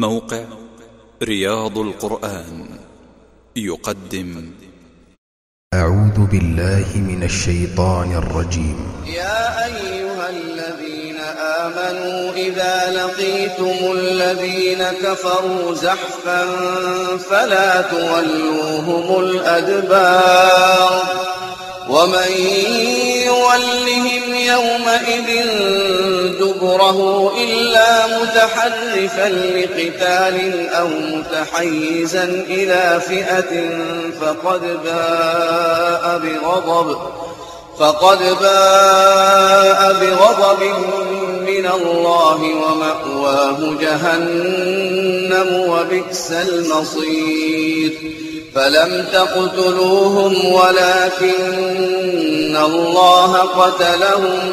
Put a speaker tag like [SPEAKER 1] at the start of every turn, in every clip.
[SPEAKER 1] موقع رياض القرآن يقدم.
[SPEAKER 2] أعوذ بالله من الشيطان الرجيم.
[SPEAKER 3] يا أيها الذين آمنوا إذا لقيتم الذين كفروا زحفا فلا تولوهم الأدبار. ومن يولهم يومئذ دبره إلا متحرفا لقتال أو متحيزا إلى فئة فقد باء بغضب فقد باء بغضب من الله ومأواه جهنم وبئس المصير فلم تقتلوهم ولكن الله قتلهم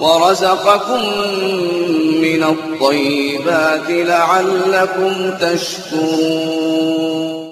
[SPEAKER 3] ورزقكم من الطيبات لعلكم تشكرون.